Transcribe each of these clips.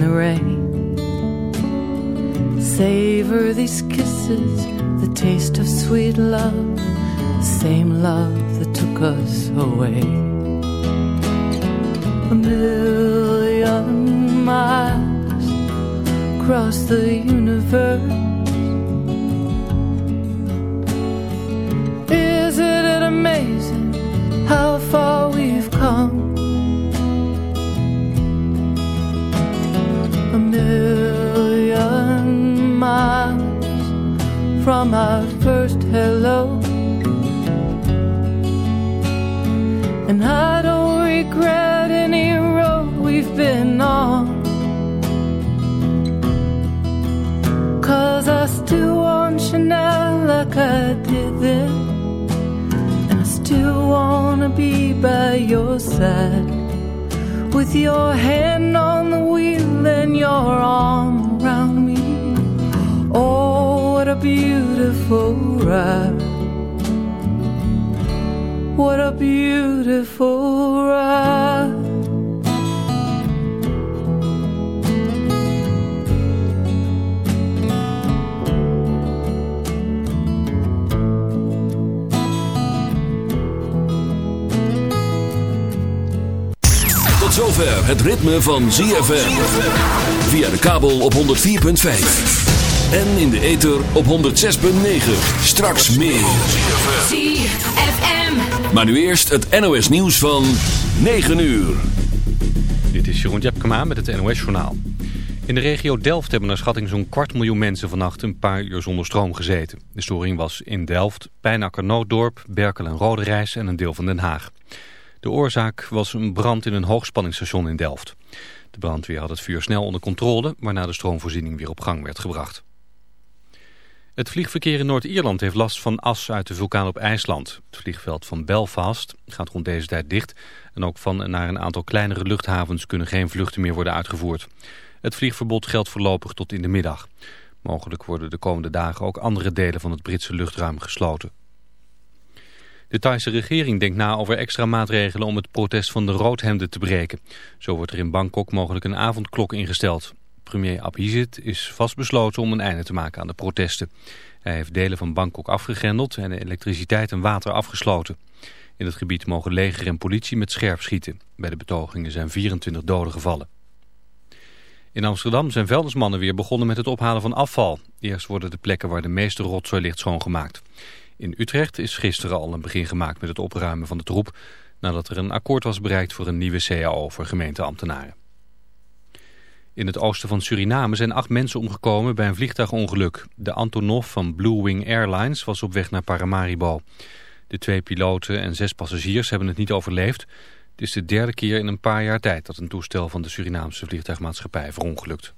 the rain. Savor these kisses, the taste of sweet love, the same love that took us away. A million miles across the universe. Isn't it amazing how far we've come? From our first hello. And I don't regret any road we've been on. Cause I still want Chanel like I did then. And I still wanna be by your side. With your hand on the wheel and your arm beautiful ride. What a beautiful ride. Tot zover het ritme van ZFM. Via de kabel op 104.5. En in de ether op 106.9. Straks meer. ZFM. Maar nu eerst het NOS nieuws van 9 uur. Dit is Jeroen Tjepkema met het NOS Journaal. In de regio Delft hebben naar schatting zo'n kwart miljoen mensen vannacht een paar uur zonder stroom gezeten. De storing was in Delft, Pijnakker Nooddorp, Berkel en Roderijs en een deel van Den Haag. De oorzaak was een brand in een hoogspanningsstation in Delft. De brandweer had het vuur snel onder controle, waarna de stroomvoorziening weer op gang werd gebracht. Het vliegverkeer in Noord-Ierland heeft last van as uit de vulkaan op IJsland. Het vliegveld van Belfast gaat rond deze tijd dicht. En ook van naar een aantal kleinere luchthavens kunnen geen vluchten meer worden uitgevoerd. Het vliegverbod geldt voorlopig tot in de middag. Mogelijk worden de komende dagen ook andere delen van het Britse luchtruim gesloten. De Thaise regering denkt na over extra maatregelen om het protest van de roodhemden te breken. Zo wordt er in Bangkok mogelijk een avondklok ingesteld. Premier Abhisit is vastbesloten om een einde te maken aan de protesten. Hij heeft delen van Bangkok afgegrendeld en de elektriciteit en water afgesloten. In het gebied mogen leger en politie met scherp schieten. Bij de betogingen zijn 24 doden gevallen. In Amsterdam zijn vuilnismannen weer begonnen met het ophalen van afval. Eerst worden de plekken waar de meeste rotzooi ligt schoongemaakt. In Utrecht is gisteren al een begin gemaakt met het opruimen van de troep... nadat er een akkoord was bereikt voor een nieuwe CAO voor gemeenteambtenaren. In het oosten van Suriname zijn acht mensen omgekomen bij een vliegtuigongeluk. De Antonov van Blue Wing Airlines was op weg naar Paramaribo. De twee piloten en zes passagiers hebben het niet overleefd. Het is de derde keer in een paar jaar tijd dat een toestel van de Surinaamse vliegtuigmaatschappij verongelukt.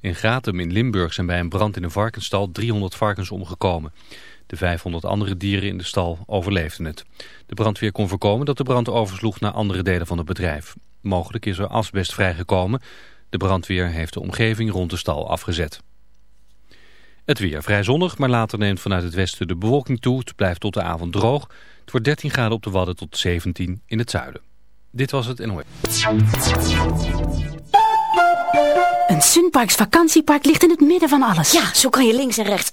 In Gratum in Limburg zijn bij een brand in een varkensstal 300 varkens omgekomen. De 500 andere dieren in de stal overleefden het. De brandweer kon voorkomen dat de brand oversloeg naar andere delen van het bedrijf. Mogelijk is er asbest vrijgekomen. De brandweer heeft de omgeving rond de stal afgezet. Het weer vrij zonnig, maar later neemt vanuit het westen de bewolking toe. Het blijft tot de avond droog. Het wordt 13 graden op de Wadden tot 17 in het zuiden. Dit was het NOS. Een Sunparks vakantiepark ligt in het midden van alles. Ja, zo kan je links en rechts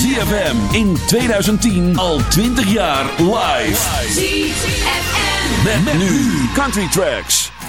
ZFM in 2010 al 20 jaar live. ZFM. Met, met nu Country Tracks.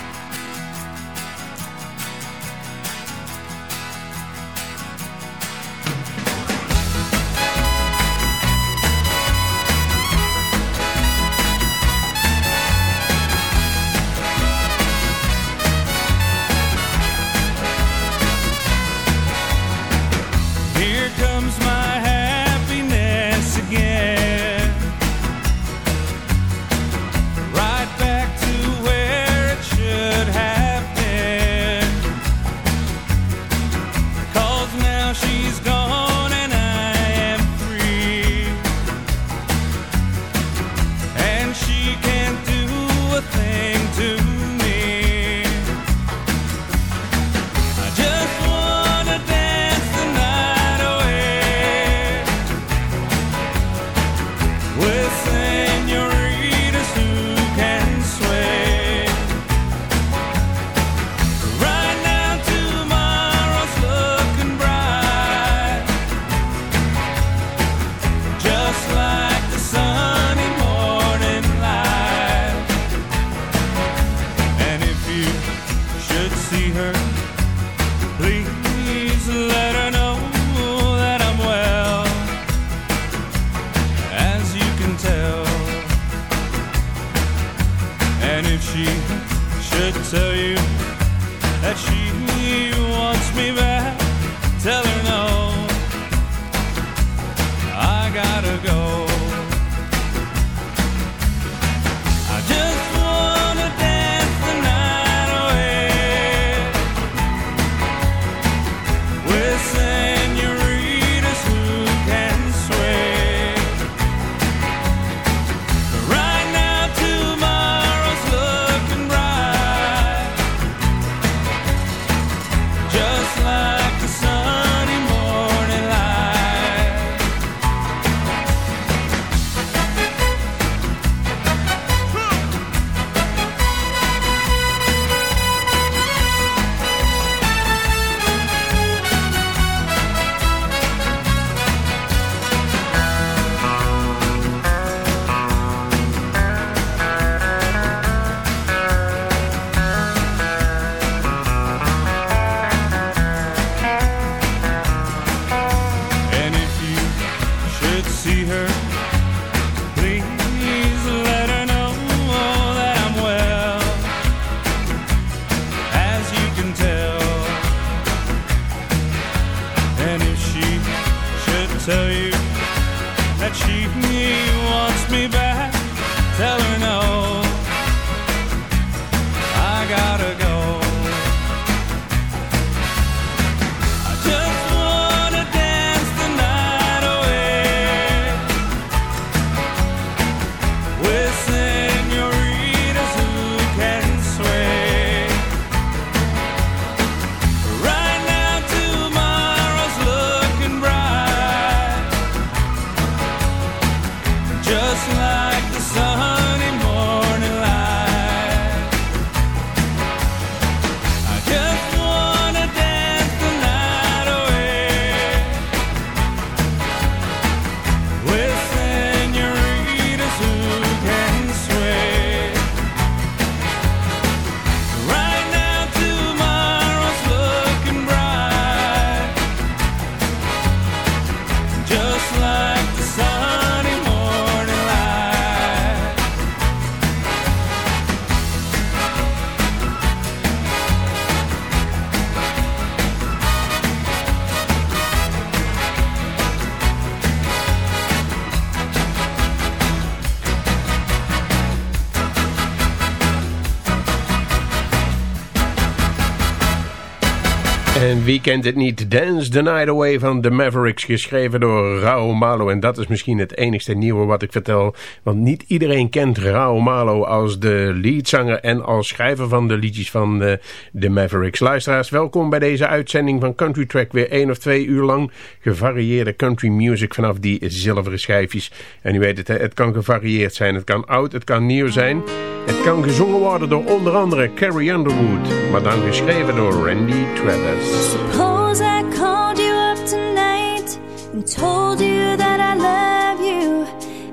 Wie kent het niet? Dance the Night Away van The Mavericks, geschreven door Rao Malo. En dat is misschien het enigste nieuwe wat ik vertel. Want niet iedereen kent Rao Malo als de leadzanger en als schrijver van de liedjes van de, The Mavericks. Luisteraars, welkom bij deze uitzending van Country Track. Weer één of twee uur lang gevarieerde country music vanaf die zilveren schijfjes. En u weet het, het kan gevarieerd zijn. Het kan oud, het kan nieuw zijn. Het kan gezongen worden door onder andere Carrie Underwood. Maar dan geschreven door Randy Travis. Suppose I called you up tonight and told you that I love you.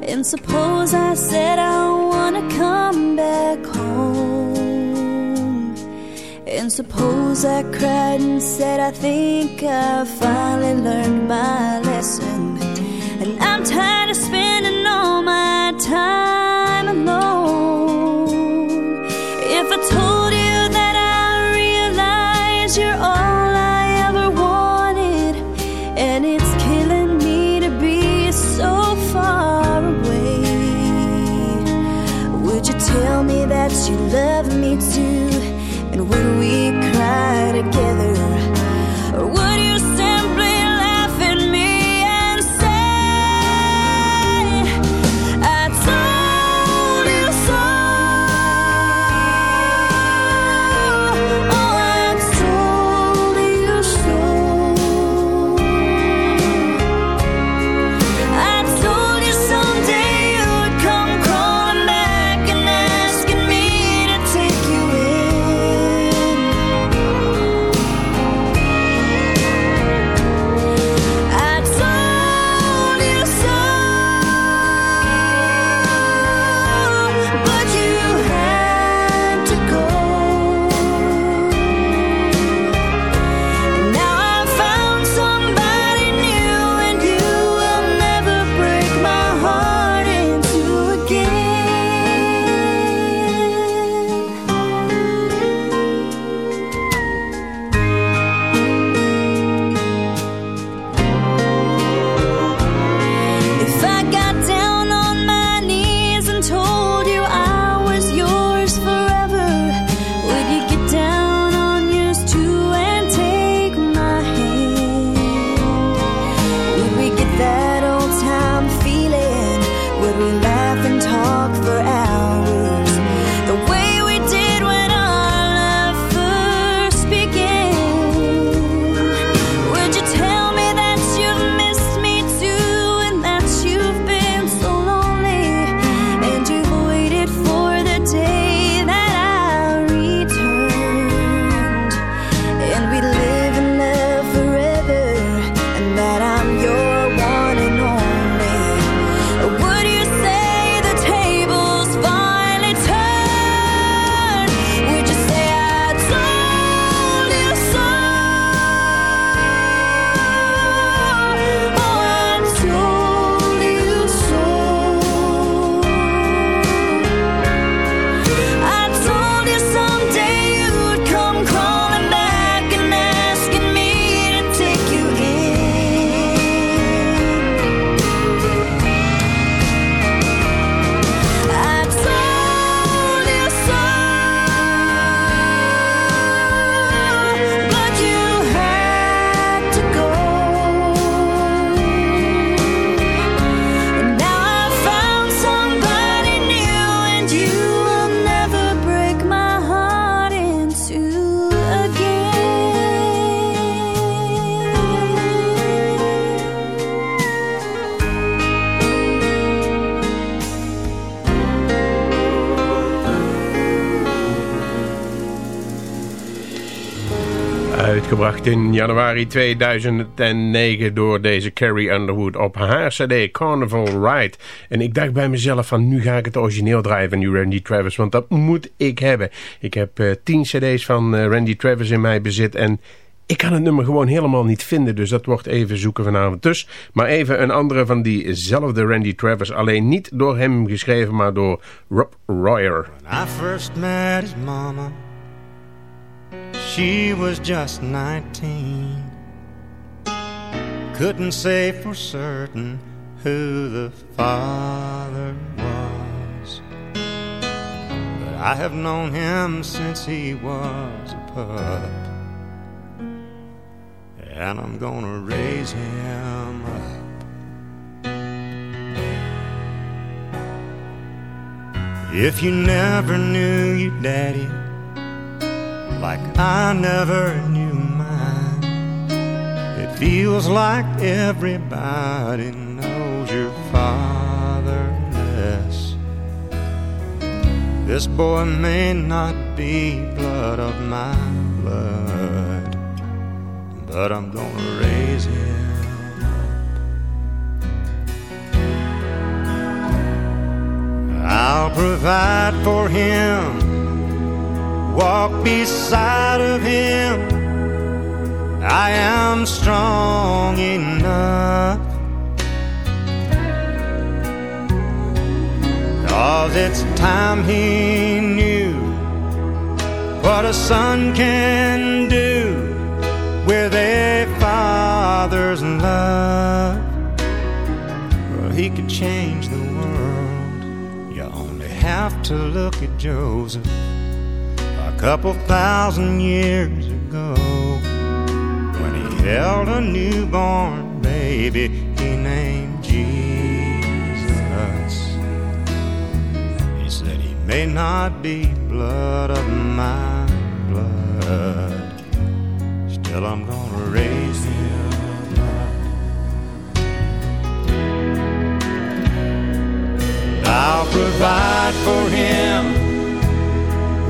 And suppose I said I wanna come back home. And suppose I cried and said I think I finally learned my lesson. And I'm tired of spending all my time alone. In januari 2009 door deze Carrie Underwood op haar cd Carnival Ride. En ik dacht bij mezelf van nu ga ik het origineel draaien van Randy Travis, want dat moet ik hebben. Ik heb eh, 10 cd's van eh, Randy Travis in mijn bezit en ik kan het nummer gewoon helemaal niet vinden, dus dat wordt even zoeken vanavond. Dus, maar even een andere van diezelfde Randy Travis, alleen niet door hem geschreven, maar door Rob Royer. I first met his mama, she was just 19. Couldn't say for certain who the father was. But I have known him since he was a pup. and I'm gonna raise him up. If you never knew your daddy like I never knew mine, it feels like everybody knows your father less. This boy may not be blood of my blood, but I'm gonna raise him. I'll provide for him, walk beside of him. I am strong enough. Cause it's time he knew what a son can do with a father's love. Well, he could change the world. You only have to look at Joseph couple thousand years ago when he held a newborn baby he named Jesus. He said he may not be blood of my blood, still I'm gonna raise him. I'll provide for him,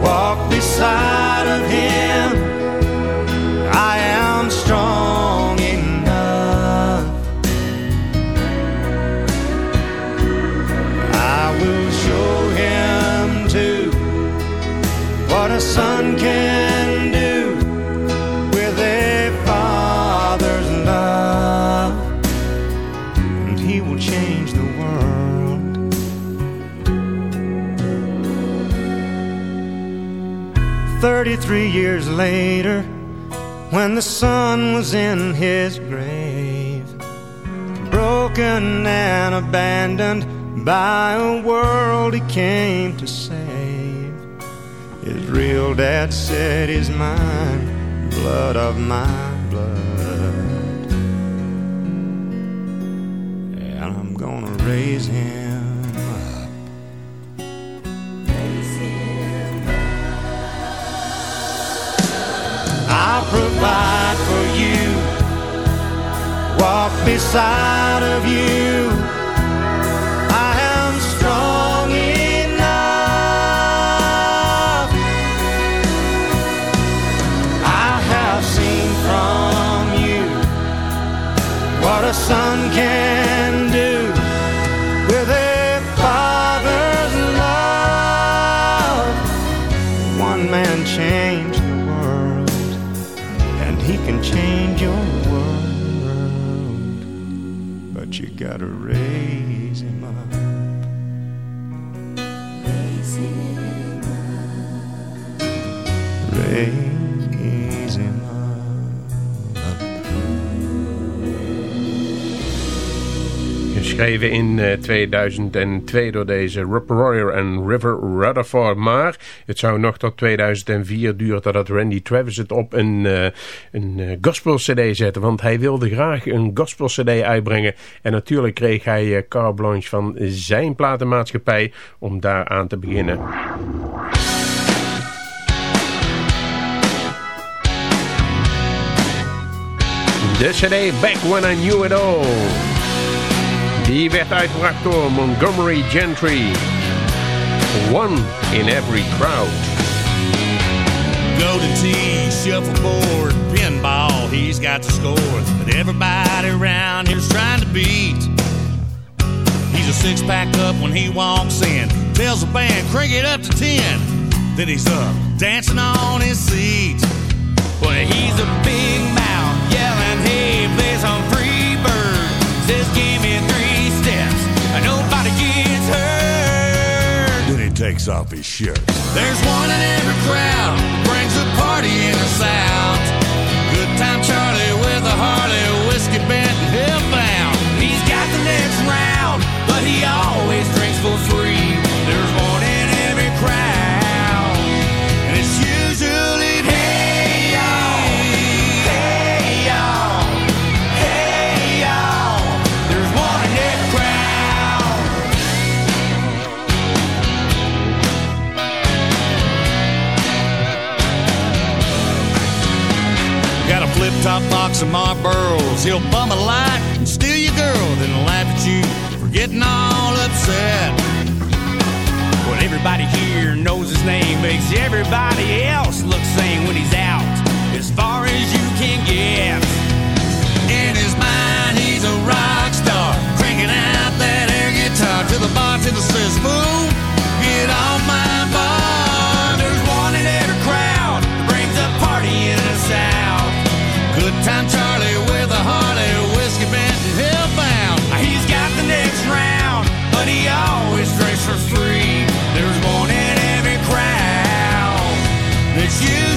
walk beside of him. I am strong enough. I will show him too what a son can 33 years later, when the sun was in his grave, broken and abandoned by a world he came to save. His real dad said, He's mine, blood of my blood. And I'm gonna raise him. I'll for you, walk beside of you. I am strong enough. I have seen from you what a son can Geschreven in eh, 2002 door deze Rob Royer en River Rutherford. Maar het zou nog tot 2004 duren totdat Randy Travis het op een, eh, een eh, gospel cd zette. Want hij wilde graag een gospel cd uitbrengen. En natuurlijk kreeg hij eh, carte blanche van zijn platenmaatschappij om daar aan te beginnen. De cd Back When I Knew It All. Die werd uitgebracht door Montgomery Gentry. One in every crowd. Golden tee, shuffleboard, pinball, he's got the score that everybody around here's trying to beat. He's a six pack up when he walks in, tells the band, crank it up to ten. Then he's up, dancing on his seat. Well, he's a big mouth, yelling, hey, play some free bird. Says, give me three takes off his shirt. There's one in every crowd, brings a party in the South. Good time Charlie with a Harley, whiskey bent and hellbound. He's got the next round, but he always drinks for free. Box of Marlboros. He'll bum a light and steal your girl, then laugh at you for getting all upset. Well, everybody here knows his name, makes everybody else look sane when he's out, as far as you can get. In his mind, he's a rock star, cranking out that air guitar till the bartender says, "Fool, get off my bar." Free. There's one in every crowd that's usually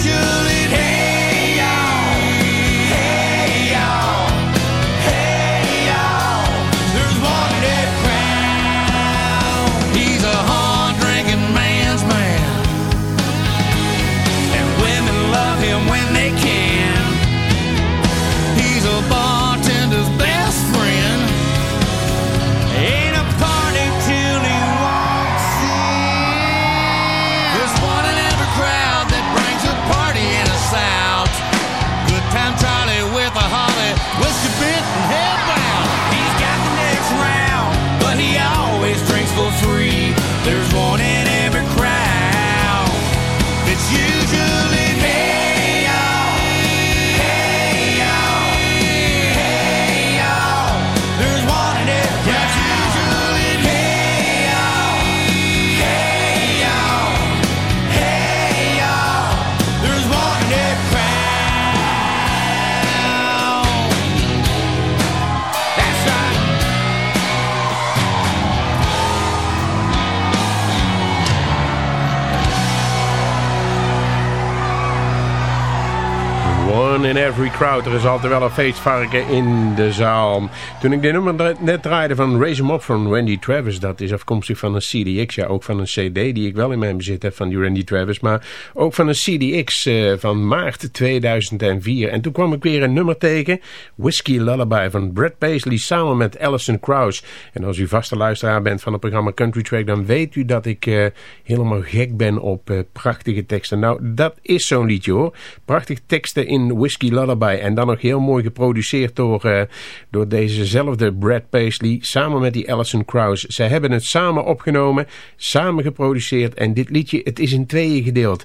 Er is altijd wel een feestvarken in de zaal. Toen ik dit nummer net draaide van Raise 'em Up van Randy Travis. Dat is afkomstig van een CDX. Ja, ook van een CD die ik wel in mijn bezit heb van die Randy Travis. Maar ook van een CDX eh, van maart 2004. En toen kwam ik weer een nummer tegen. Whiskey Lullaby van Brad Paisley samen met Alison Krauss. En als u vaste luisteraar bent van het programma Country Track. Dan weet u dat ik eh, helemaal gek ben op eh, prachtige teksten. Nou, dat is zo'n liedje hoor. Prachtige teksten in Whiskey Lullaby. En dan nog heel mooi geproduceerd door, eh, door dezezelfde Brad Paisley. Samen met die Alison Krauss. Zij hebben het samen opgenomen. Samen geproduceerd. En dit liedje, het is in tweeën gedeeld.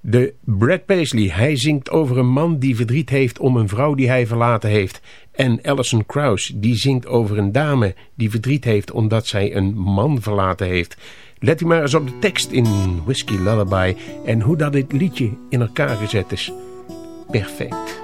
De Brad Paisley, hij zingt over een man die verdriet heeft om een vrouw die hij verlaten heeft. En Alison Krauss, die zingt over een dame die verdriet heeft omdat zij een man verlaten heeft. Let u maar eens op de tekst in Whiskey Lullaby en hoe dat dit liedje in elkaar gezet is. Perfect.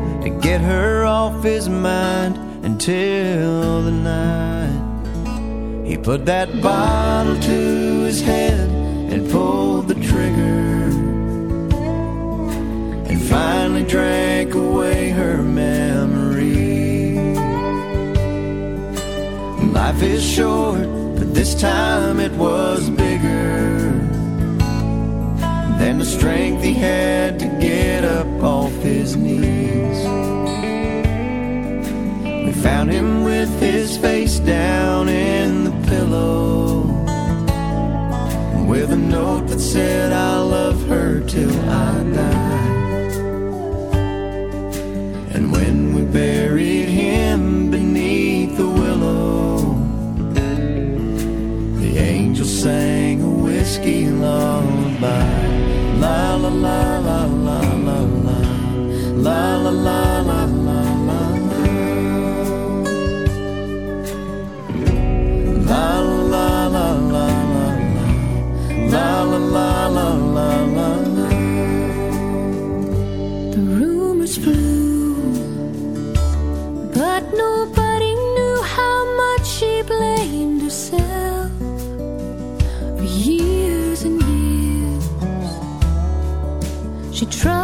to get her off his mind until the night he put that bottle to his head and pulled the trigger and finally drank away her memory. Life is short, but this time it was bigger than the strength he had to get up off his knees. Found him with his face down in the pillow, with a note that said, I love her till I die. And when we buried him beneath the willow, the angel sang a whiskey lullaby. La la la la la la la la la la la la la try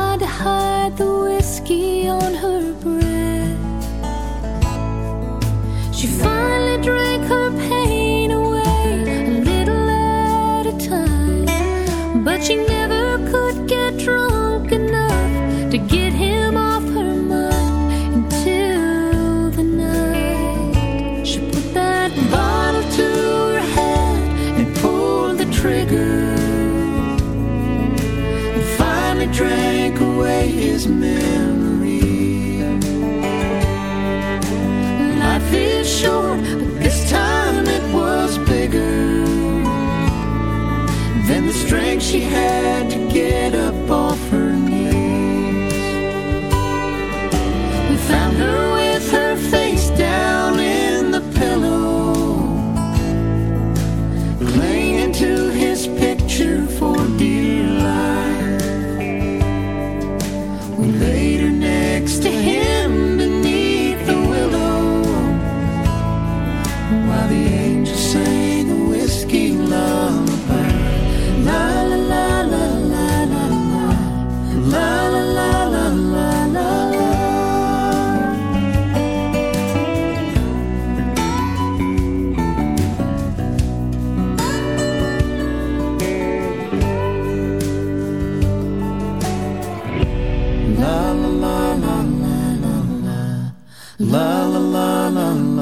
la la la la la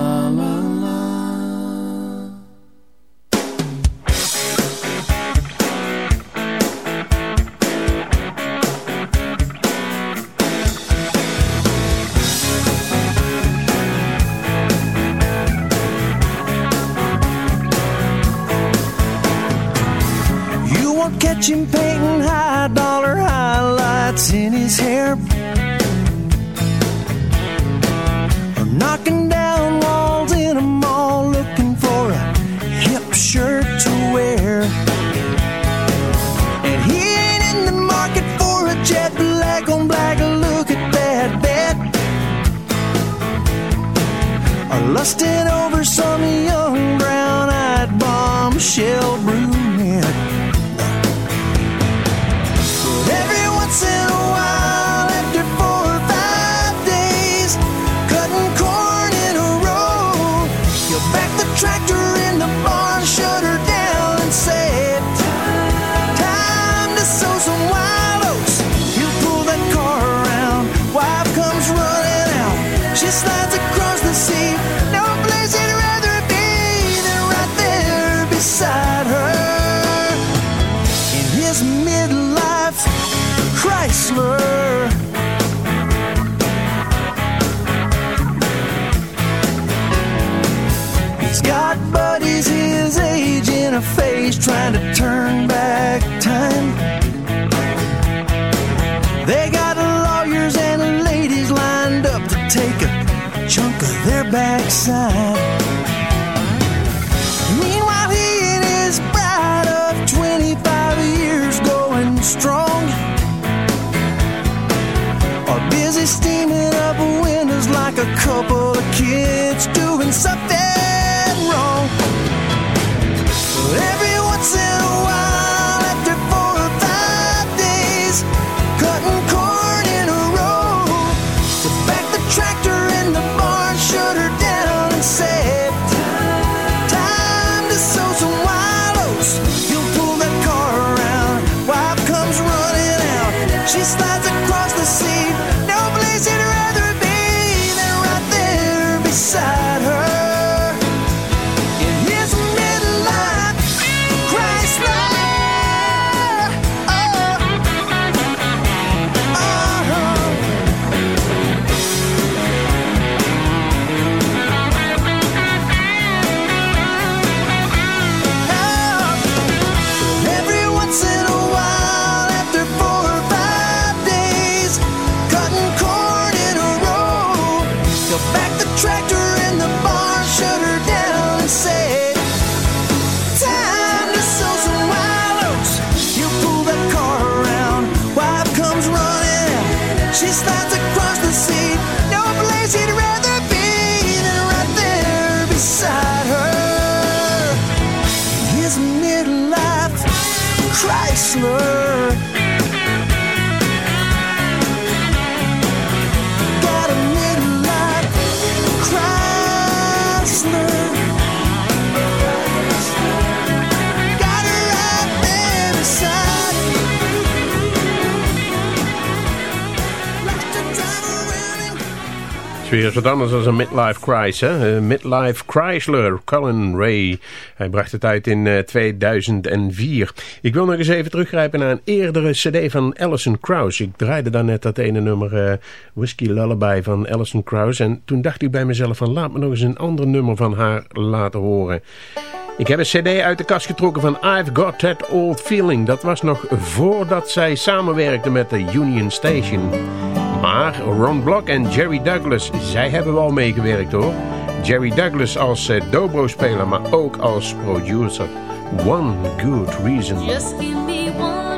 weer wat anders dan een midlife crisis. Hè? midlife Chrysler, Colin Ray. Hij bracht het uit in 2004. Eh, Ik wil nog eens even teruggrijpen naar een eerdere cd van Alison Krauss. Ik draaide daar net dat ene nummer uh, Whiskey Lullaby van Alison Krauss. En toen dacht ik bij mezelf van laat me nog eens een ander nummer van haar laten horen. Ik heb een cd uit de kast getrokken van I've Got That Old Feeling. Dat was nog voordat zij samenwerkte met de Union Station. Maar Ron Block en Jerry Douglas, zij hebben wel meegewerkt hoor. Jerry Douglas als uh, dobro-speler, maar ook als producer. One Good Reason. Give me one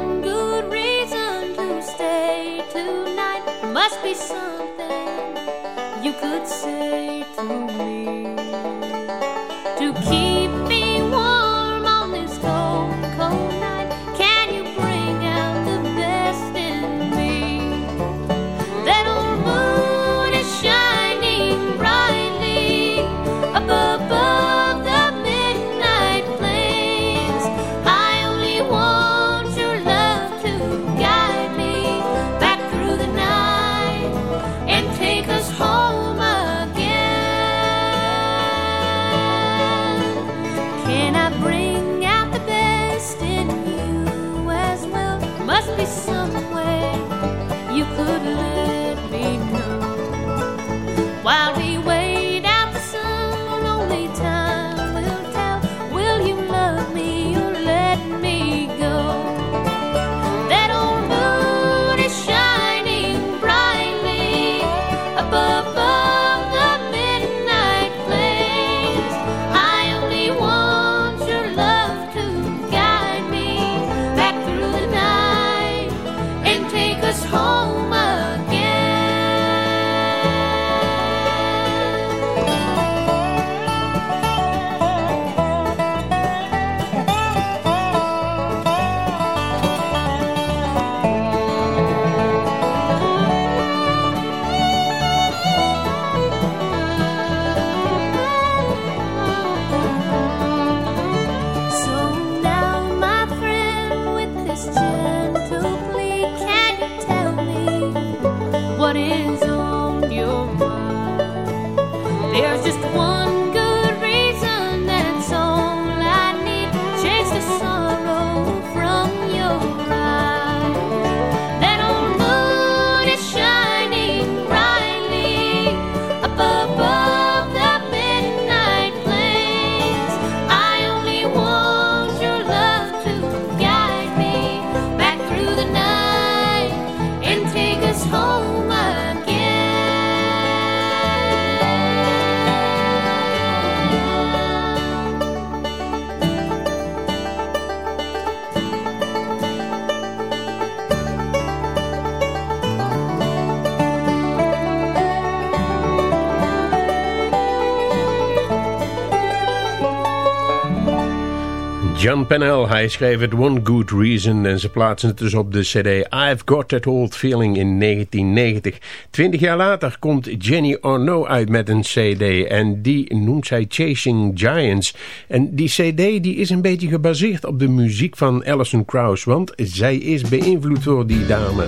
John Pennell, hij schreef het One Good Reason en ze plaatsen het dus op de cd I've Got That Old Feeling in 1990. Twintig jaar later komt Jenny Orno uit met een cd en die noemt zij Chasing Giants. En die cd die is een beetje gebaseerd op de muziek van Alison Krauss, want zij is beïnvloed door die dame.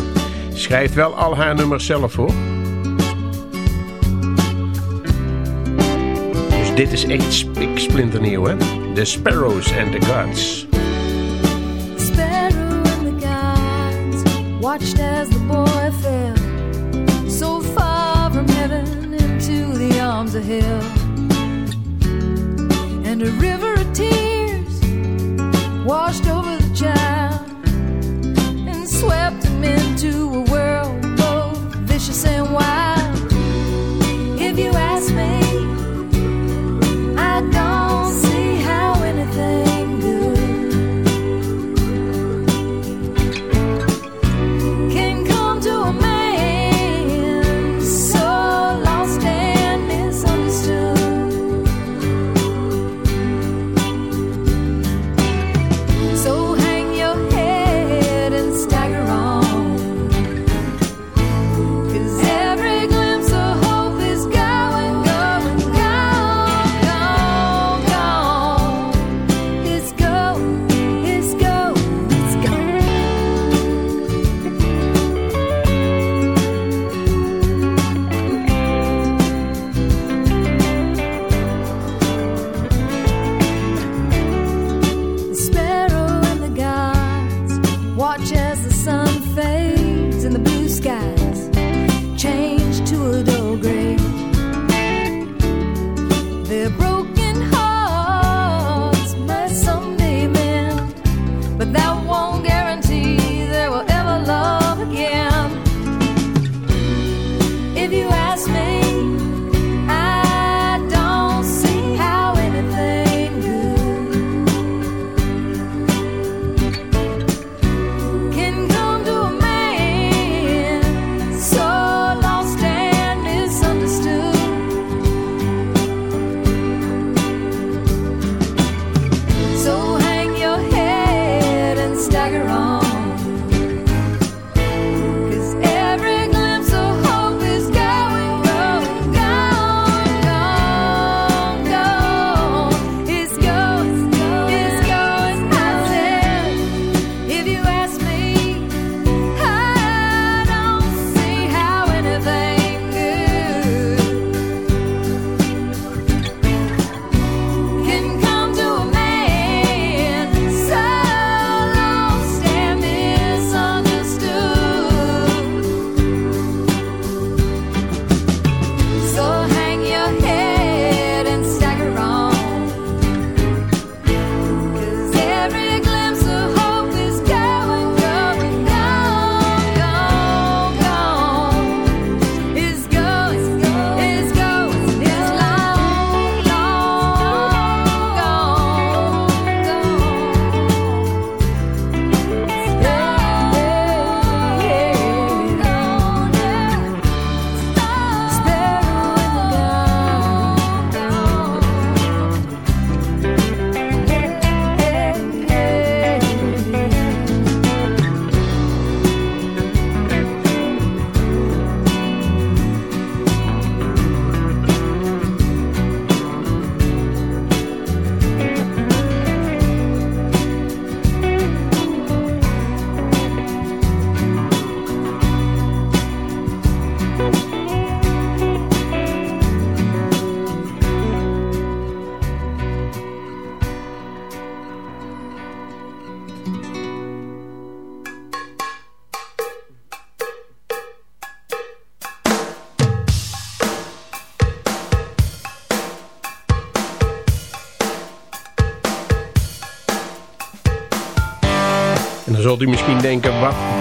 Schrijft wel al haar nummers zelf hoor. Dus dit is echt spiksplinternieuw hè. The Sparrows and the Gods. sparrow and the gods watched as the boy fell so far from heaven into the arms of hell and a river of tears washed over the child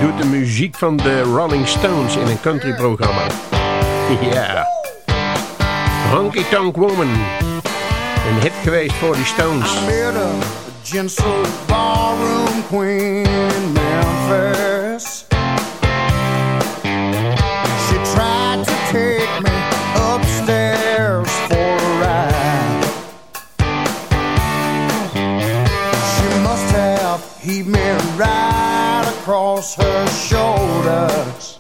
doet de muziek van de Rolling Stones in een countryprogramma? Ja. Honky Tonk Woman. Een hit geweest voor die Stones. I Genso ballroom queen in. Across her shoulders.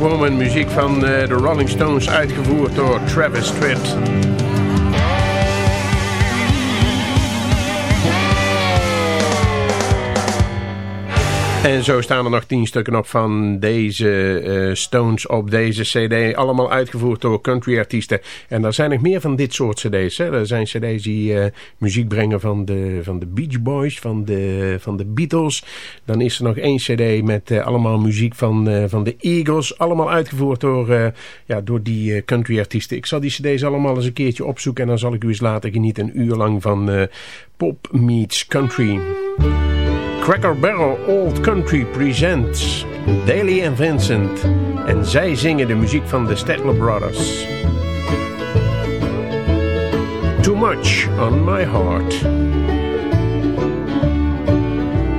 Woman, muziek van eh, de Rolling Stones, uitgevoerd door Travis Tritt. En zo staan er nog tien stukken op van deze eh, Stones op deze cd. Allemaal uitgevoerd door country artiesten. En er zijn nog meer van dit soort cd's. Hè. Er zijn cd's die eh, muziek brengen van de, van de Beach Boys, van de, van de Beatles. Dan is er nog één cd met eh, allemaal muziek van, van de Eagles. Allemaal uitgevoerd door, ja, door die eh, country artiesten. Ik zal die cd's allemaal eens een keertje opzoeken. En dan zal ik u eens laten genieten een uur lang van Pop Meets Country. Cracker Barrel Old Country presents Dailey and Vincent. En zij zingen de muziek van de Statler Brothers. Too much on my heart.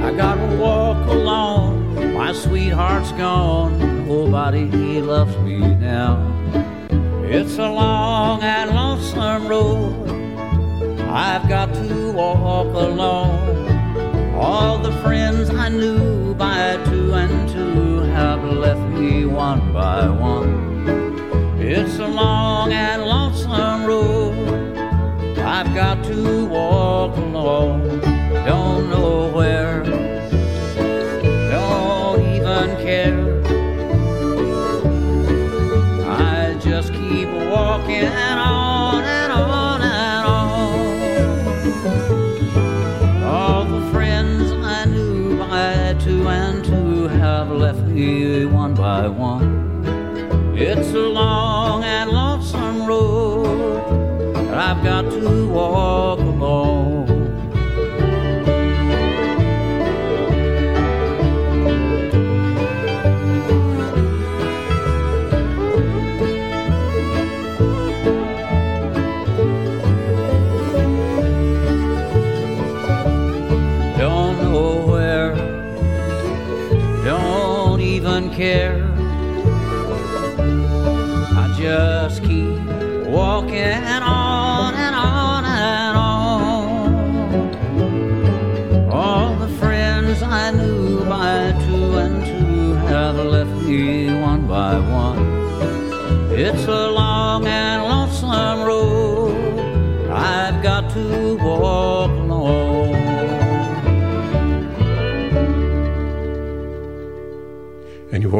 I gotta walk alone. My sweetheart's gone. Nobody loves me now. It's a long and lonesome road. I've got to walk alone. All the friends I knew by two and two have left me one by one. It's a long and lonesome road I've got to walk alone. It's a long It's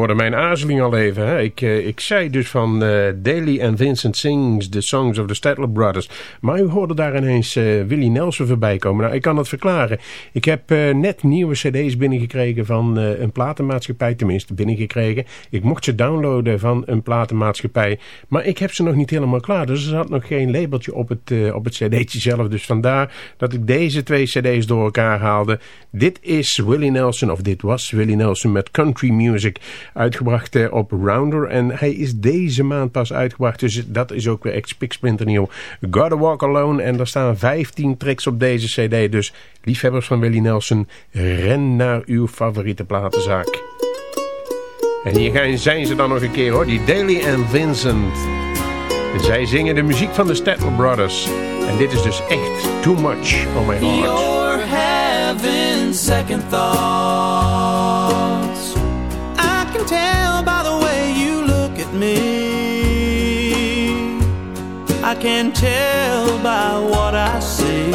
hoorde mijn aarzeling al even. Hè? Ik, eh, ik zei dus van Daly en Vincent Sings, The Songs of the Statler Brothers. Maar u hoorde daar ineens eh, Willie Nelson voorbij komen. Nou, ik kan dat verklaren. Ik heb net nieuwe cd's binnengekregen van een platenmaatschappij. Tenminste, binnengekregen. Ik mocht ze downloaden van een platenmaatschappij. Maar ik heb ze nog niet helemaal klaar. Dus er zat nog geen labeltje op het, op het cd'tje zelf. Dus vandaar dat ik deze twee cd's door elkaar haalde. Dit is Willie Nelson, of dit was Willie Nelson met Country Music. Uitgebracht eh, op Rounder. En hij is deze maand pas uitgebracht. Dus dat is ook weer echt spiksplinternieuw. Gotta Walk Alone. En er staan 15 tracks op deze cd. Dus liefhebbers van Willie Nelson, ren naar uw favoriete platenzaak. En hier zijn ze dan nog een keer hoor. Die Daly en Vincent. Zij zingen de muziek van de Statler Brothers. En dit is dus echt Too Much on My Heart. You're having second thoughts. Can tell by what I see.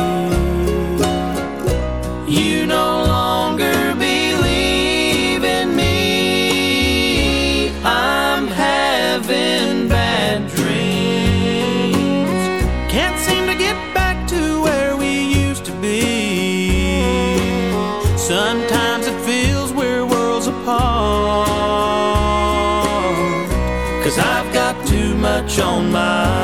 You no longer believe in me. I'm having bad dreams. Can't seem to get back to where we used to be. Sometimes it feels we're worlds apart. Cause I've got too much on my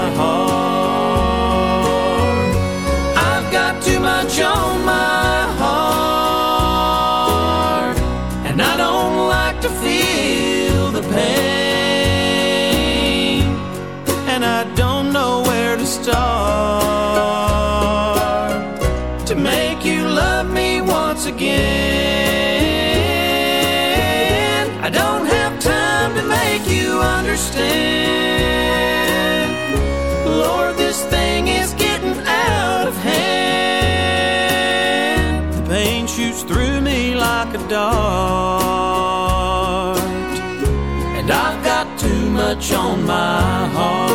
And I've got too much on my heart.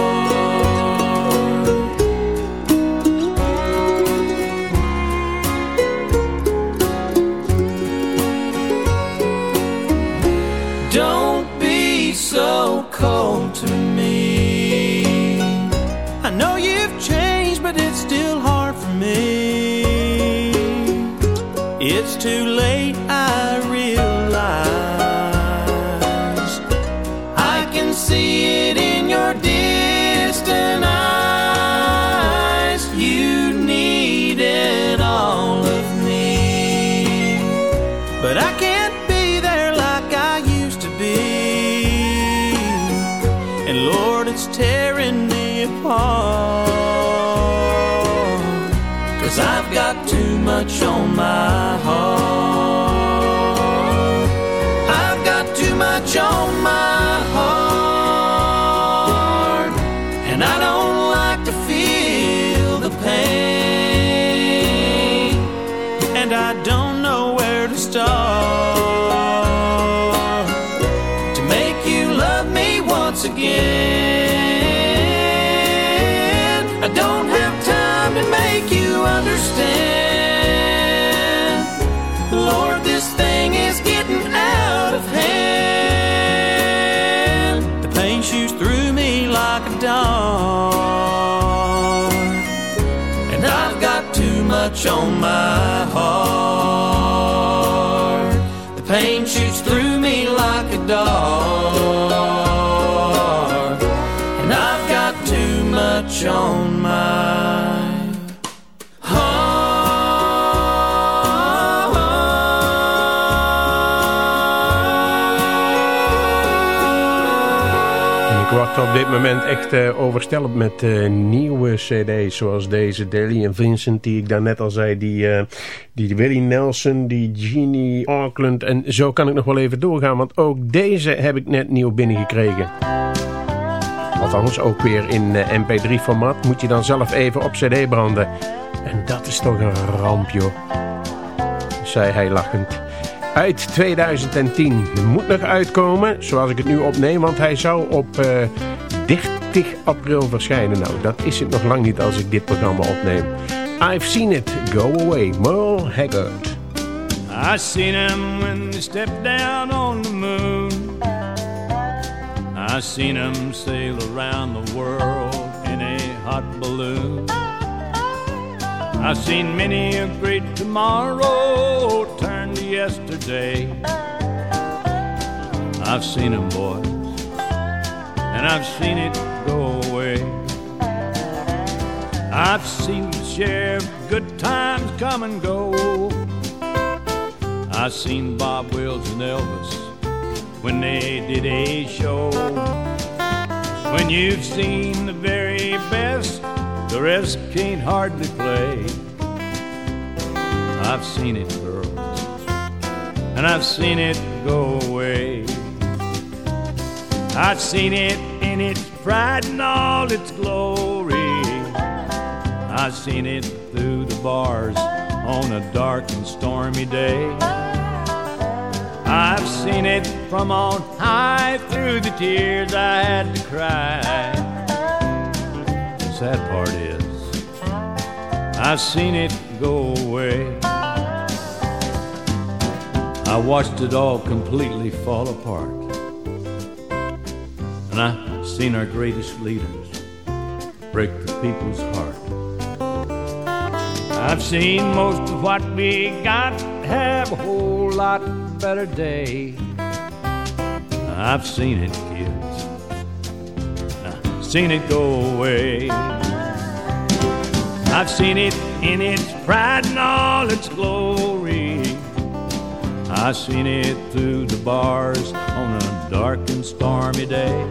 Don't be so cold to me. I know you've changed, but it's still hard for me. It's too late, much on my heart. I've got too much on my heart. Much on my heart. The pain shoots through me like a dart, and I've got too much on my ik word op dit moment echt eh, overstelpt met eh, nieuwe cd's zoals deze Daly en Vincent die ik daarnet al zei. Die, eh, die Willie Nelson, die Jeannie Auckland en zo kan ik nog wel even doorgaan. Want ook deze heb ik net nieuw binnengekregen. Althans ook weer in mp3 formaat moet je dan zelf even op cd branden. En dat is toch een ramp joh. Zei hij lachend uit 2010. Moet nog uitkomen, zoals ik het nu opneem, want hij zou op uh, 30 april verschijnen. Nou, dat is het nog lang niet als ik dit programma opneem. I've seen it go away, Merle Haggard. I seen him when they stepped down on the moon. I seen him sail around the world in a hot balloon. I've seen many a great tomorrow turn yesterday. I've seen them, boys, and I've seen it go away. I've seen the sheriff, good times come and go. I've seen Bob Wills and Elvis when they did a show. When you've seen the very best, the rest can't hardly play. I've seen it, and I've seen it go away. I've seen it in its pride and all its glory. I've seen it through the bars on a dark and stormy day. I've seen it from on high through the tears I had to cry. The sad part is, I've seen it go away. I watched it all completely fall apart. And I've seen our greatest leaders break the people's heart. I've seen most of what we got have a whole lot better day. I've seen it, kids. I've seen it go away. I've seen it in its pride and all its glory. I've seen it through the bars on a dark and stormy day.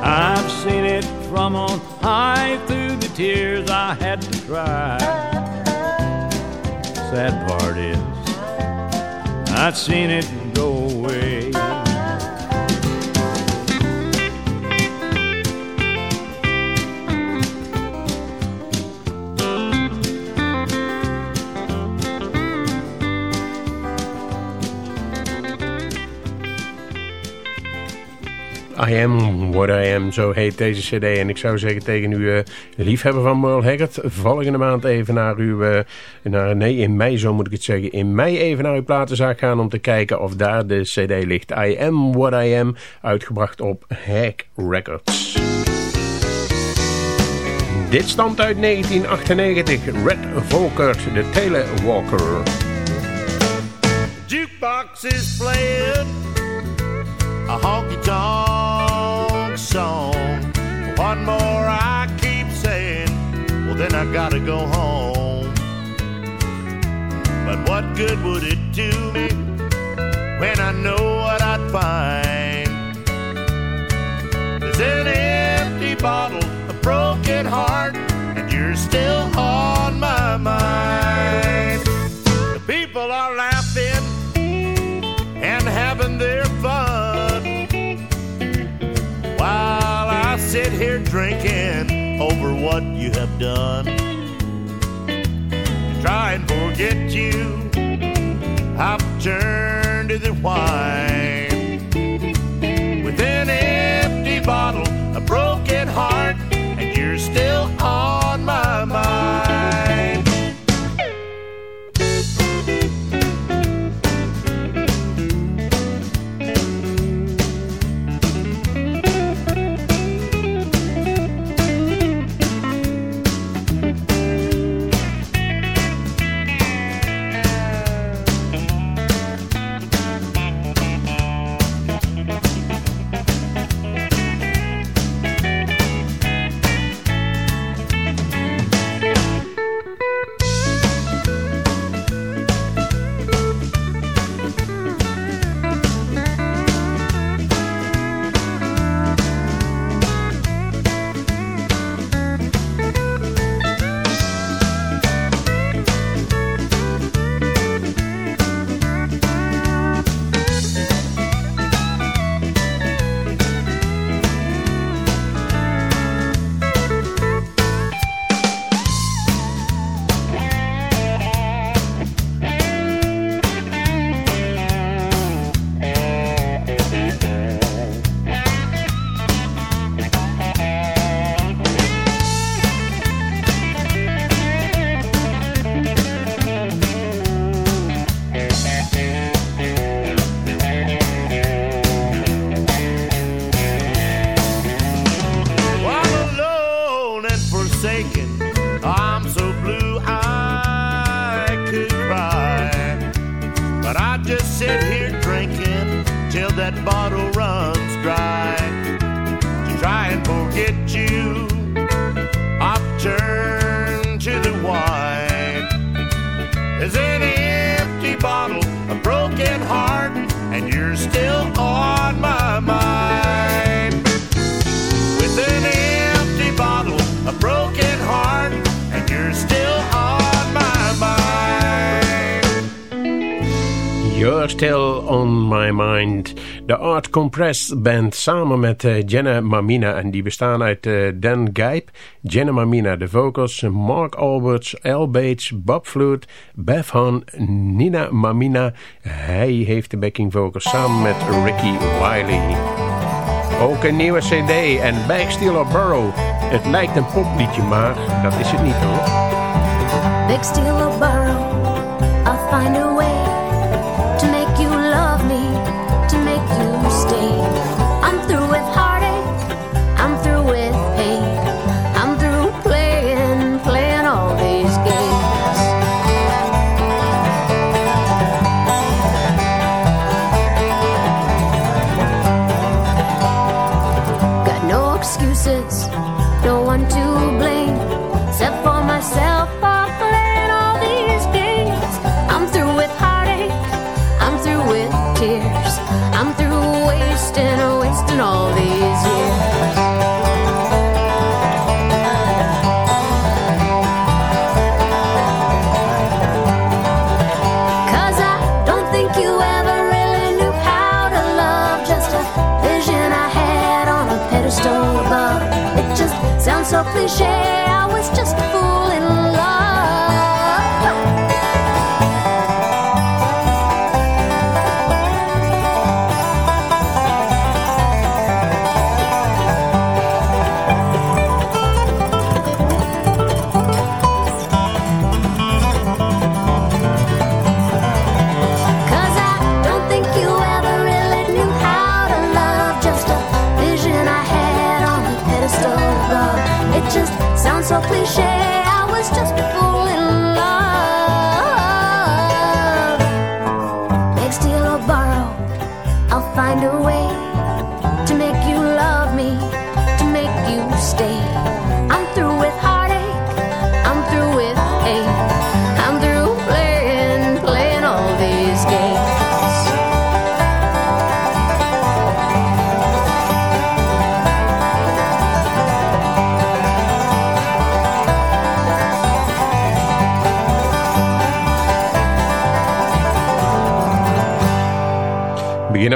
I've seen it from on high through the tears I had to cry. Sad part is, I've seen it go away. I Am What I Am, zo heet deze cd. En ik zou zeggen tegen u, uh, liefhebber van Merle Haggard... volgende maand even naar uw... Uh, naar, nee, in mei, zo moet ik het zeggen. In mei even naar uw platenzaak gaan om te kijken of daar de cd ligt. I Am What I Am, uitgebracht op Hack Records. Dit stamt uit 1998. Red Volkert, de Telewalker. Jukebox is playing a honky-tonk song. One more I keep saying, well then I gotta go home. But what good would it do me when I know what I'd find? What you have done. To try and forget you, I've turned to the wine. De Art Compressed Band samen met uh, Jenna Mamina. En die bestaan uit uh, Dan Gijp, Jenna Mamina de vocals, Mark Alberts, Al Bates, Bob Flute, Bev Nina Mamina. Hij heeft de backing vocals samen met Ricky Wiley. Ook een nieuwe cd en or Burrow. Het lijkt een popliedje, maar dat is het niet hoor. Big or so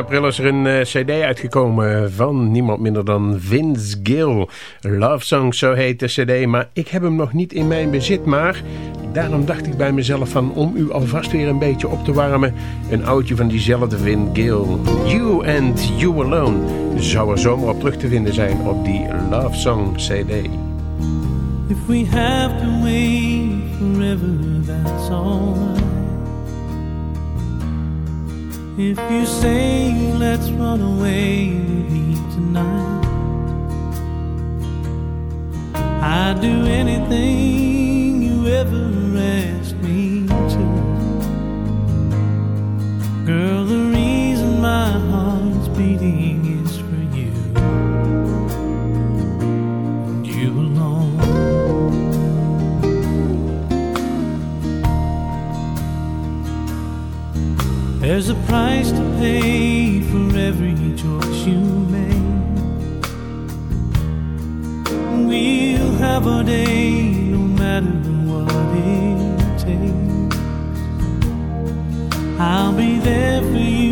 april is er een uh, cd uitgekomen van niemand minder dan Vince Gill. Love Song, zo heet de cd. Maar ik heb hem nog niet in mijn bezit. Maar daarom dacht ik bij mezelf van om u alvast weer een beetje op te warmen. Een oudje van diezelfde Vince Gill. You and You Alone. Zou er zomaar op terug te vinden zijn op die Love Song cd. If we have to wait forever, that's all If you say let's run away with me tonight, I'd do anything There's a price to pay for every choice you make. We'll have our day no matter what it takes. I'll be there for you,